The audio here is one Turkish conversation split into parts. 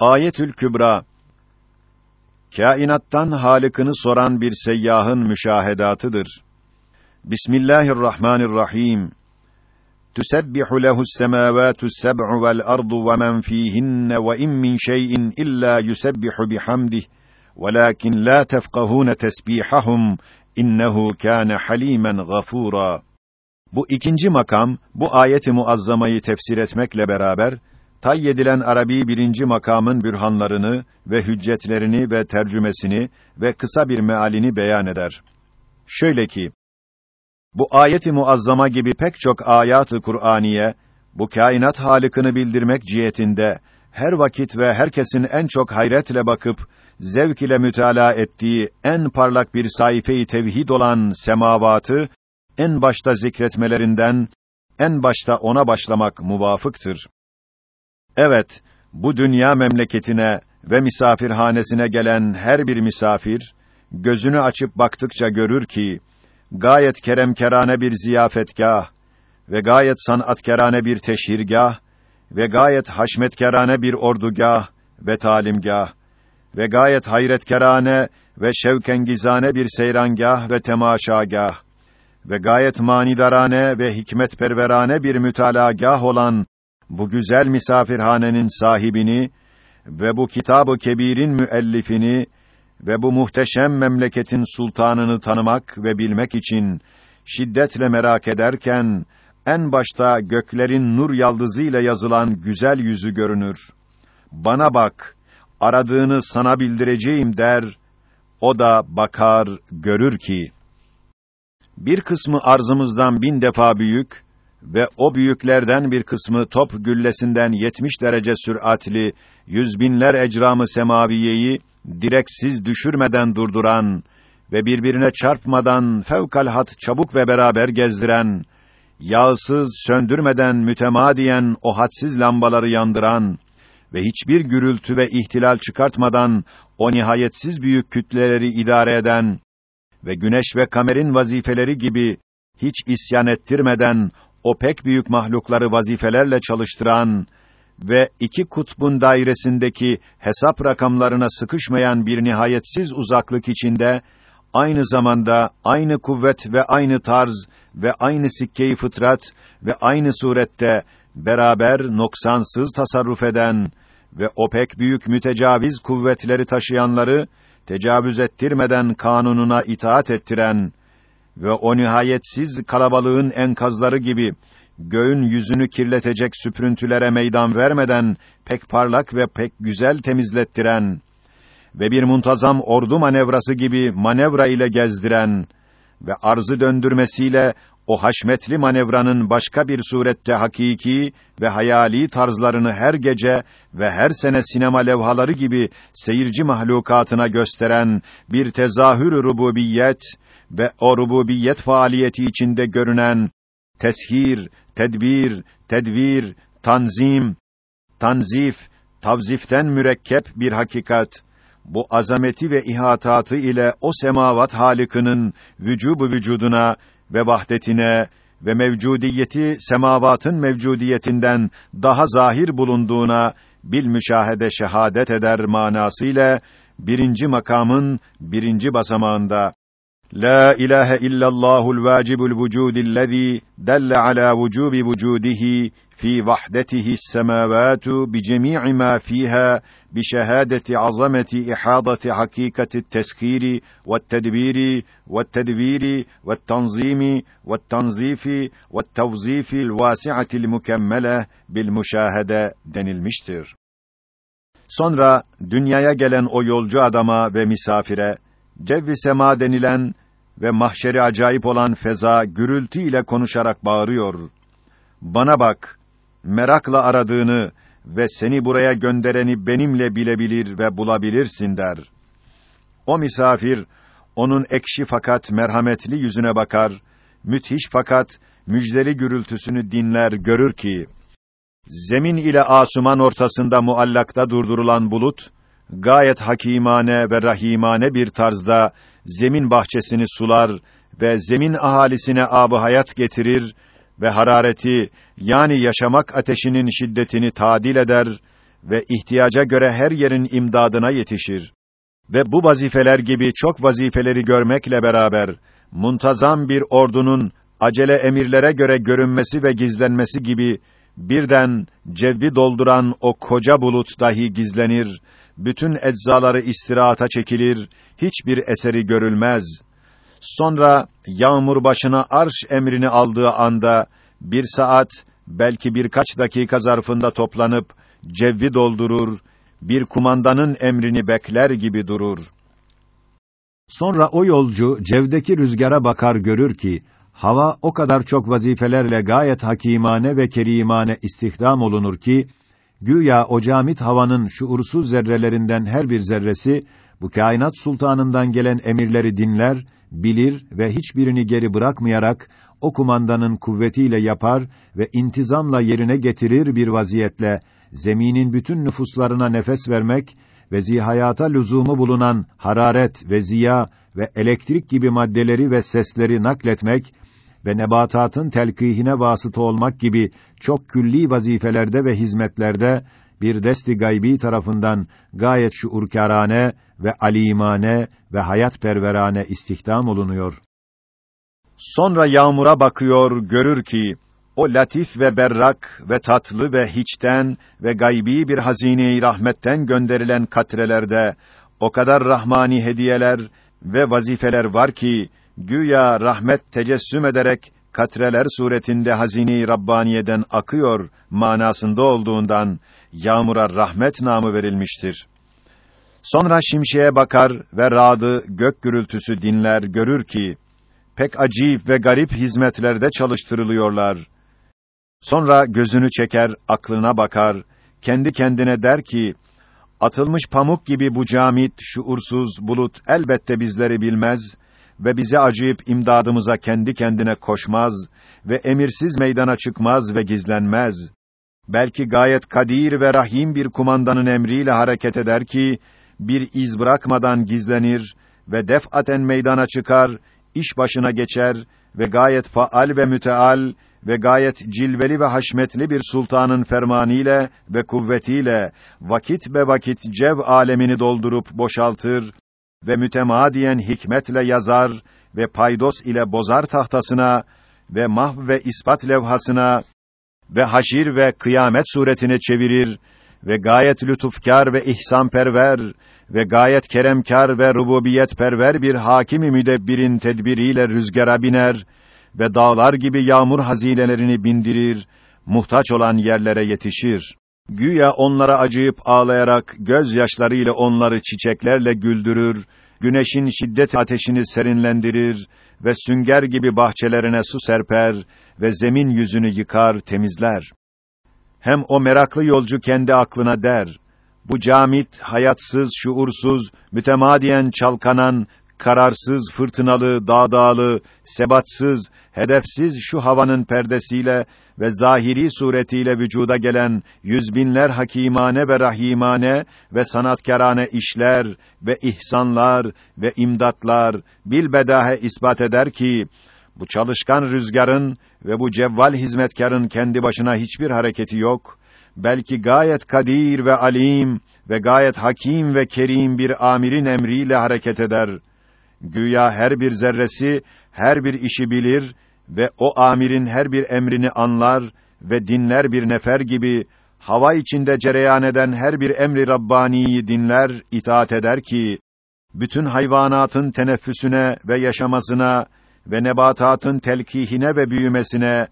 Ayetül Kübra Kainattan halikini soran bir seyyahın müşahedatıdır. Bismillahirrahmanirrahim. Tüsebbihu lehu's semâvâtu's seb'u vel ardu ve men fîhinne ve in min şey'in illa yusebbihu bihamdih velakin la tefkahûne tesbîhahum innehu kâne halîmen gafûrâ. Bu ikinci makam, bu ayeti muazzamayı tefsir etmekle beraber, tay edilen Arabi birinci makamın bürhanlarını ve hüccetlerini ve tercümesini ve kısa bir mealini beyan eder. Şöyle ki, bu ayeti muazzama gibi pek çok ayatı Kur'aniye, bu kainat halikini bildirmek cihetinde, her vakit ve herkesin en çok hayretle bakıp, zevk ile mütalaa ettiği en parlak bir sayfeyi tevhid olan semavatı, en başta zikretmelerinden, en başta ona başlamak muvafıktır. Evet, bu dünya memleketine ve misafirhanesine gelen her bir misafir, gözünü açıp baktıkça görür ki, gayet keremkerane bir ziyafetgah ve gayet sanatkerane bir teşhirgah ve gayet haşmetkerane bir ordugah ve talimgah ve gayet hayretkerane ve şevkengizane bir seyrangah ve temaşagah ve gayet manidarane ve hikmetperverane bir mütalagah olan bu güzel misafirhanenin sahibini ve bu kitabı kebirin müellifini ve bu muhteşem memleketin sultanını tanımak ve bilmek için şiddetle merak ederken en başta göklerin nur yaldızıyla yazılan güzel yüzü görünür. Bana bak, aradığını sana bildireceğim der. O da bakar, görür ki bir kısmı arzımızdan bin defa büyük ve o büyüklerden bir kısmı top güllesinden yetmiş derece süratli yüz binler ecramı semaviyeyi direksiz düşürmeden durduran ve birbirine çarpmadan fevkalhat çabuk ve beraber gezdiren, yağsız söndürmeden mütemadiyen o hadsiz lambaları yandıran ve hiçbir gürültü ve ihtilal çıkartmadan o nihayetsiz büyük kütleleri idare eden ve güneş ve kamerin vazifeleri gibi hiç isyan ettirmeden o pek büyük mahlukları vazifelerle çalıştıran ve iki kutbun dairesindeki hesap rakamlarına sıkışmayan bir nihayetsiz uzaklık içinde aynı zamanda aynı kuvvet ve aynı tarz ve aynı sikkeyi fıtrat ve aynı surette beraber noksansız tasarruf eden ve o pek büyük mütecaviz kuvvetleri taşıyanları tecavüz ettirmeden kanununa itaat ettiren ve o nihayetsiz kalabalığın enkazları gibi göğün yüzünü kirletecek süprüntülere meydan vermeden pek parlak ve pek güzel temizlettiren ve bir muntazam ordu manevrası gibi manevra ile gezdiren ve arzı döndürmesiyle o haşmetli manevranın başka bir surette hakiki ve hayali tarzlarını her gece ve her sene sinema levhaları gibi seyirci mahlukatına gösteren bir tezahür rububiyet ve o rububiyet faaliyeti içinde görünen teshir, tedbir, tedvir, tanzim, tanzif, tavziften mürekkep bir hakikat. Bu azameti ve ihatatı ile o semavat halikinin vücubu vücuduna ve vahdetine ve mevcudiyeti semavatın mevcudiyetinden daha zahir bulunduğuna bil müşahede şehadet eder manasıyla birinci makamın birinci basamağında La ilahe illallahul vacibul vücudillezî delle ala vücubi vücudihi fi vahdetihi's semavatu bi cemii ma fiha bi şehadeti azameti ihadati hakikati teskiri ve tedbiri ve tedviri ve tanzimi ve tanzifi ve tevzifi'l vasi'ati'l mükemmele bil müşahede denilmiştir. Sonra dünyaya gelen o yolcu adama ve misafire cevvi sema denilen ve mahşeri acayip olan feza gürültü ile konuşarak bağırıyor. Bana bak, merakla aradığını ve seni buraya göndereni benimle bilebilir ve bulabilirsin der. O misafir, onun ekşi fakat merhametli yüzüne bakar, müthiş fakat müjdeli gürültüsünü dinler, görür ki, zemin ile asuman ortasında muallakta durdurulan bulut, gayet hakimane ve rahimane bir tarzda zemin bahçesini sular ve zemin ahalisine ab hayat getirir ve harareti yani yaşamak ateşinin şiddetini tadil eder ve ihtiyaca göre her yerin imdadına yetişir. Ve bu vazifeler gibi çok vazifeleri görmekle beraber, muntazam bir ordunun acele emirlere göre görünmesi ve gizlenmesi gibi birden cevvi dolduran o koca bulut dahi gizlenir, bütün eczaları istirahata çekilir, hiçbir eseri görülmez. Sonra yağmur başına arş emrini aldığı anda bir saat belki birkaç dakika zarfında toplanıp cevvi doldurur, bir kumandanın emrini bekler gibi durur. Sonra o yolcu cevdeki rüzgara bakar görür ki hava o kadar çok vazifelerle gayet hakimane ve kerimane istihdam olunur ki güya o camit havanın şuursuz zerrelerinden her bir zerresi bu kainat sultanından gelen emirleri dinler, bilir ve hiçbirini geri bırakmayarak o kumandanın kuvvetiyle yapar ve intizamla yerine getirir bir vaziyetle zeminin bütün nüfuslarına nefes vermek ve zihayata lüzumu bulunan hararet ve ziya ve elektrik gibi maddeleri ve sesleri nakletmek ve nebatatın telkihine vasıta olmak gibi çok külli vazifelerde ve hizmetlerde bir desti gaybi tarafından gayet şuurkârane ve alimane ve hayatperverane istihdam olunuyor. Sonra yağmura bakıyor, görür ki o latif ve berrak ve tatlı ve hiçten ve gaybi bir hazine-i rahmetten gönderilen katrelerde o kadar rahmani hediyeler ve vazifeler var ki güya rahmet tecessüm ederek katreler suretinde hazine-i rabbaniyeden akıyor manasında olduğundan yağmura rahmet namı verilmiştir. Sonra şimşeye bakar ve radı gök gürültüsü dinler görür ki pek acayip ve garip hizmetlerde çalıştırılıyorlar. Sonra gözünü çeker, aklına bakar, kendi kendine der ki, atılmış pamuk gibi bu camit, şuursuz bulut elbette bizleri bilmez ve bize acıyıp imdadımıza kendi kendine koşmaz ve emirsiz meydana çıkmaz ve gizlenmez. Belki gayet kadir ve rahim bir kumandanın emriyle hareket eder ki, bir iz bırakmadan gizlenir ve defaten meydana çıkar, iş başına geçer ve gayet faal ve müteal ve gayet cilveli ve haşmetli bir sultanın fermanıyla ve kuvvetiyle vakit be vakit cev alemini doldurup boşaltır ve mütemadiyen hikmetle yazar ve paydos ile bozar tahtasına ve mahv ve ispat levhasına ve haşir ve kıyamet suretine çevirir ve gayet lütufkar ve ihsanperver ve gayet keremkar ve rububiyet perver bir hakimi müdebbirin tedbiriyle rüzgara biner ve dağlar gibi yağmur hazinelerini bindirir, muhtaç olan yerlere yetişir. Güya onlara acıyıp ağlayarak gözyaşlarıyla onları çiçeklerle güldürür, güneşin şiddet ateşini serinlendirir ve sünger gibi bahçelerine su serper ve zemin yüzünü yıkar, temizler. Hem o meraklı yolcu kendi aklına der, bu camit, hayatsız, şuursuz, mütemadiyen çalkanan, kararsız, fırtınalı, dağdağlı, sebatsız, hedefsiz şu havanın perdesiyle ve zahiri suretiyle vücuda gelen yüzbinler hakimane ve rahimane ve sanatkarane işler ve ihsanlar ve imdatlar bilbedahe ispat eder ki bu çalışkan rüzgarın ve bu cevval hizmetkarın kendi başına hiçbir hareketi yok. Belki gayet kadir ve alim ve gayet hakim ve kerim bir amirin emriyle hareket eder. Güya her bir zerresi her bir işi bilir ve o amirin her bir emrini anlar ve dinler bir nefer gibi hava içinde cereyan eden her bir emri rabbaniyi dinler, itaat eder ki bütün hayvanatın teneffüsüne ve yaşamasına ve nebatatın telkihine ve büyümesine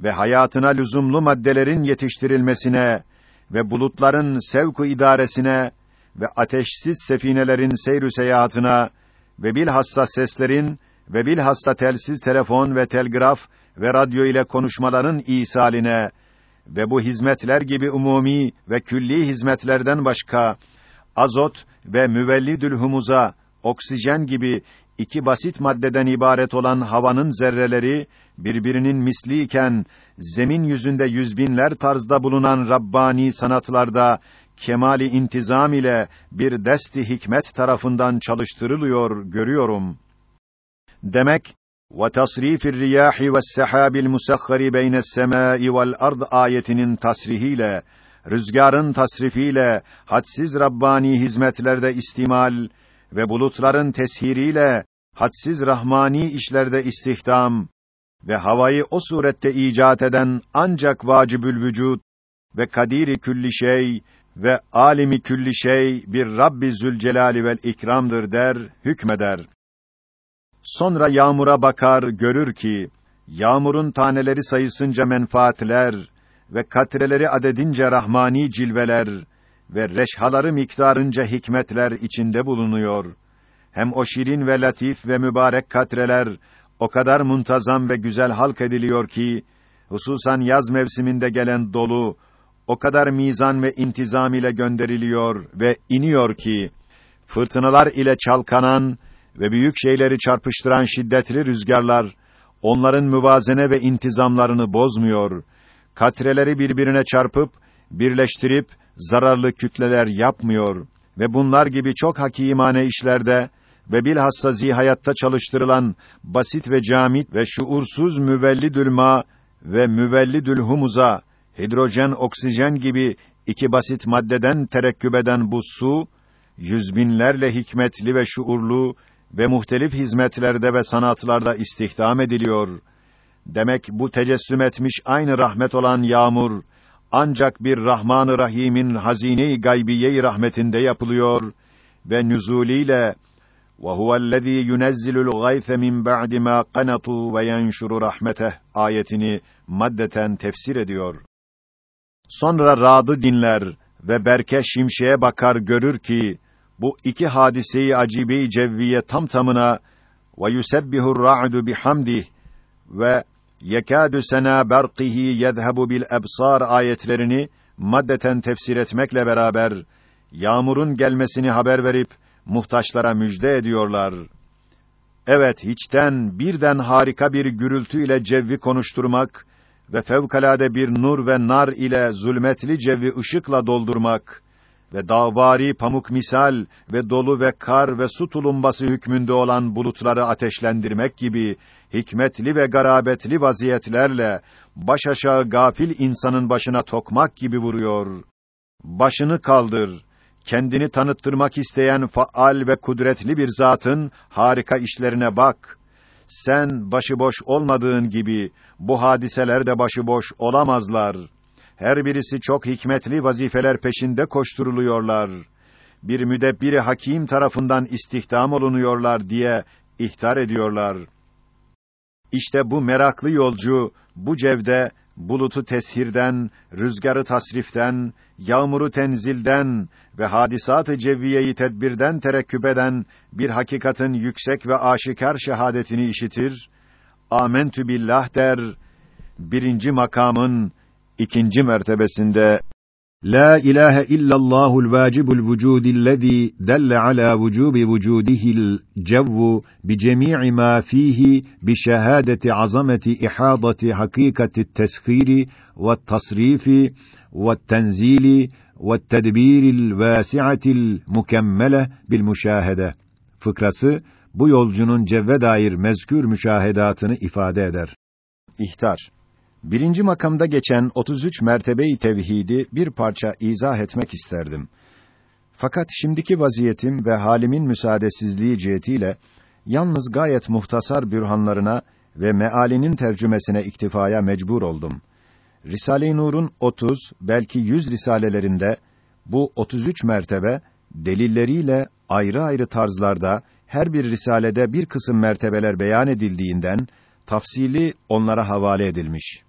ve hayatına lüzumlu maddelerin yetiştirilmesine ve bulutların sevku idaresine ve ateşsiz sefinelerin seyrü seyahatına ve bilhassa seslerin ve bilhassa telsiz telefon ve telgraf ve radyo ile konuşmaların isaline ve bu hizmetler gibi umumi ve külli hizmetlerden başka azot ve müvellidül humuza, oksijen gibi iki basit maddeden ibaret olan havanın zerreleri birbirinin misliyken zemin yüzünde yüzbinler tarzda bulunan rabbani sanatlarda kemali intizam ile bir desti hikmet tarafından çalıştırılıyor görüyorum. Demek ve tasrifir riyahi ve sehabil musahhari beyne's semai vel ard ayetinin tasrihiyle rüzgarın tasrifiyle hadsiz Rabbani hizmetlerde istimal ve bulutların teshiriyle hadsiz rahmani işlerde istihdam ve havayı o surette icat eden ancak vacibül vücut ve kadiri külli şey ve alimi külli şey bir Rabbi Zülcelali vel ikramdır der, hükmeder. Sonra yağmura bakar, görür ki yağmurun taneleri sayısınca menfaatler ve katreleri adedince rahmani cilveler ve reşhaları miktarınca hikmetler içinde bulunuyor. Hem o şirin ve latif ve mübarek katreler o kadar muntazam ve güzel halk ediliyor ki, hususan yaz mevsiminde gelen dolu, o kadar mizan ve intizam ile gönderiliyor ve iniyor ki, fırtınalar ile çalkanan ve büyük şeyleri çarpıştıran şiddetli rüzgarlar, onların müvazene ve intizamlarını bozmuyor, katreleri birbirine çarpıp, birleştirip, zararlı kütleler yapmıyor ve bunlar gibi çok hakimane işlerde ve bilhassa zihayatta çalıştırılan basit ve camit ve şuursuz müvellidül ma ve müvellidül humuza hidrojen, oksijen gibi iki basit maddeden terekküp eden bu su yüz binlerle hikmetli ve şuurlu ve muhtelif hizmetlerde ve sanatlarda istihdam ediliyor. Demek bu tecessüm etmiş aynı rahmet olan yağmur ancak bir Rahman-ı Rahim'in hazine-i gaybiye rahmetinde yapılıyor ve nüzuliyle ve huvellezî yunezzilul gayse min ba'di mâ qanatû ve yenşuru rahmeteh ayetini maddeten tefsir ediyor. Sonra Rad'ı dinler ve Berke şimşeye bakar görür ki bu iki hadiseyi acibe-i cevviye tam tamına ve yusebbihu'r ra'du bihamdih ve yekâdü sena berqihi yezhebu bil ebsar ayetlerini maddeten tefsir etmekle beraber yağmurun gelmesini haber verip muhtaçlara müjde ediyorlar. Evet, hiçten birden harika bir gürültüyle cevvi konuşturmak ve fevkalade bir nur ve nar ile zulmetli cevvi ışıkla doldurmak ve dağvari pamuk misal ve dolu ve kar ve su tulumbası hükmünde olan bulutları ateşlendirmek gibi hikmetli ve garabetli vaziyetlerle baş aşağı gafil insanın başına tokmak gibi vuruyor. Başını kaldır. Kendini tanıttırmak isteyen faal ve kudretli bir zatın harika işlerine bak. Sen başıboş olmadığın gibi bu hadiseler de başıboş olamazlar. Her birisi çok hikmetli vazifeler peşinde koşturuluyorlar. Bir müdebbiri hakim tarafından istihdam olunuyorlar diye ihtar ediyorlar. İşte bu meraklı yolcu bu cevde bulutu teshirden, rüzgarı tasriften, yağmuru tenzilden ve hadisat-ı cevviyeyi tedbirden terekküp eden bir hakikatin yüksek ve aşikar şehadetini işitir, amentü billah der, birinci makamın ikinci mertebesinde La ilahe illallahul vacibul vücudillezî delle ala vücubi vücudihil cevvu bi cemî'i mâ fîhi bi şehâdeti azameti ihâdati hakîkati teshîri ve tasrifi ve tenzili ve tedbiril vâsi'atil mükemmele bil müşâhede. Fıkrası bu yolcunun cevve dair mezkür müşahedatını ifade eder. İhtar Birinci makamda geçen 33 mertebeyi tevhidi bir parça izah etmek isterdim. Fakat şimdiki vaziyetim ve halimin müsaadesizliği cihetiyle yalnız gayet muhtasar bürhanlarına ve mealinin tercümesine iktifaya mecbur oldum. Risale-i Nur'un 30 belki 100 risalelerinde bu 33 mertebe delilleriyle ayrı ayrı tarzlarda her bir risalede bir kısım mertebeler beyan edildiğinden tafsili onlara havale edilmiş.